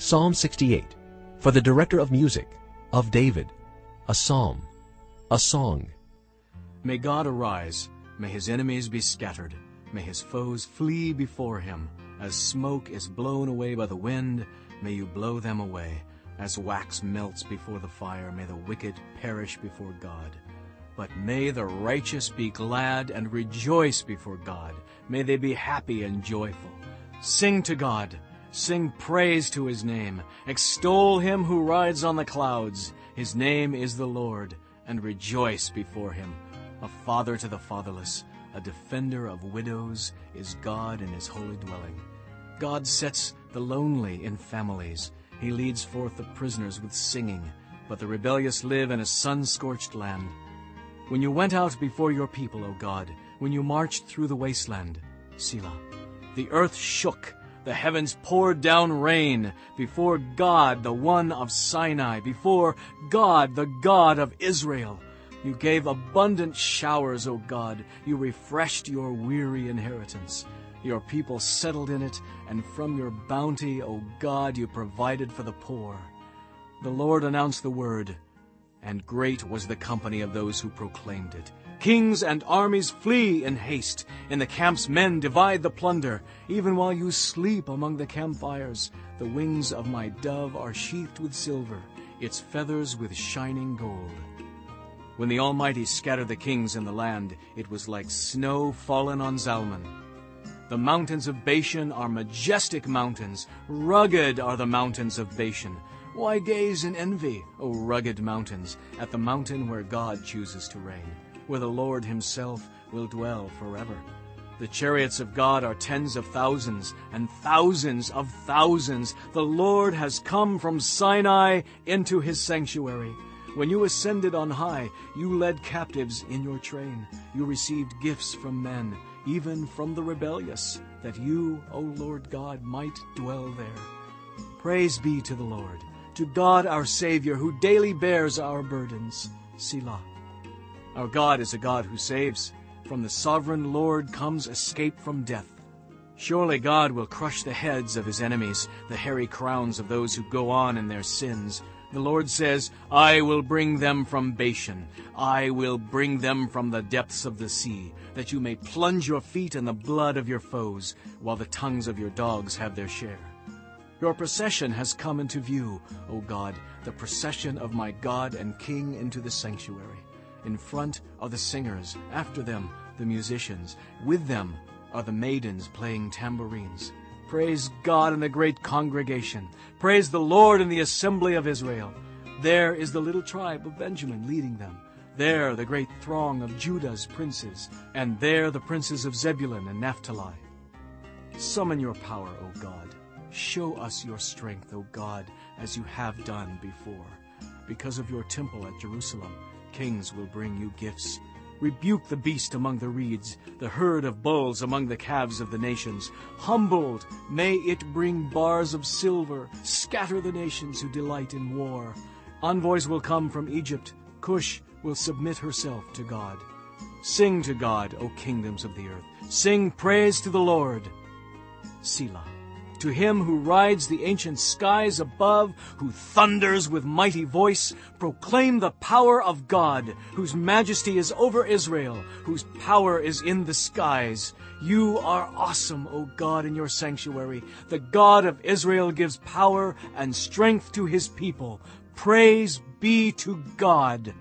Psalm 68, for the director of music, of David, a psalm, a song. May God arise, may his enemies be scattered, may his foes flee before him. As smoke is blown away by the wind, may you blow them away. As wax melts before the fire, may the wicked perish before God. But may the righteous be glad and rejoice before God. May they be happy and joyful. Sing to God. Sing praise to his name. Extol him who rides on the clouds. His name is the Lord, and rejoice before him. A father to the fatherless, a defender of widows is God in his holy dwelling. God sets the lonely in families. He leads forth the prisoners with singing, but the rebellious live in a sun-scorched land. When you went out before your people, O God, when you marched through the wasteland, Selah, the earth shook, the heavens poured down rain before God, the one of Sinai, before God, the God of Israel. You gave abundant showers, O God. You refreshed your weary inheritance. Your people settled in it, and from your bounty, O God, you provided for the poor. The Lord announced the word, and great was the company of those who proclaimed it. Kings and armies flee in haste. In the camps men divide the plunder. Even while you sleep among the campfires, the wings of my dove are sheathed with silver, its feathers with shining gold. When the Almighty scattered the kings in the land, it was like snow fallen on Zalmon. The mountains of Bashan are majestic mountains. Rugged are the mountains of Bashan. Why gaze in envy, O rugged mountains, at the mountain where God chooses to reign, where the Lord himself will dwell forever? The chariots of God are tens of thousands, and thousands of thousands. The Lord has come from Sinai into his sanctuary. When you ascended on high, you led captives in your train. You received gifts from men, even from the rebellious, that you, O Lord God, might dwell there. Praise be to the Lord, to God our Savior, who daily bears our burdens. Selah. Our God is a God who saves. From the sovereign Lord comes escape from death. Surely God will crush the heads of his enemies, the hairy crowns of those who go on in their sins. The Lord says, I will bring them from Bashan. I will bring them from the depths of the sea, that you may plunge your feet in the blood of your foes, while the tongues of your dogs have their share. Your procession has come into view, O God, the procession of my God and King into the sanctuary. In front are the singers, after them the musicians. With them are the maidens playing tambourines. Praise God in the great congregation. Praise the Lord in the assembly of Israel. There is the little tribe of Benjamin leading them. There the great throng of Judah's princes, and there the princes of Zebulun and Naphtali. Summon your power, O God. Show us your strength, O God, as you have done before. Because of your temple at Jerusalem, kings will bring you gifts. Rebuke the beast among the reeds, the herd of bulls among the calves of the nations. Humbled, may it bring bars of silver. Scatter the nations who delight in war. Envoys will come from Egypt. Cush will submit herself to God. Sing to God, O kingdoms of the earth. Sing praise to the Lord. Selah. To him who rides the ancient skies above, who thunders with mighty voice, proclaim the power of God, whose majesty is over Israel, whose power is in the skies. You are awesome, O God, in your sanctuary. The God of Israel gives power and strength to his people. Praise be to God.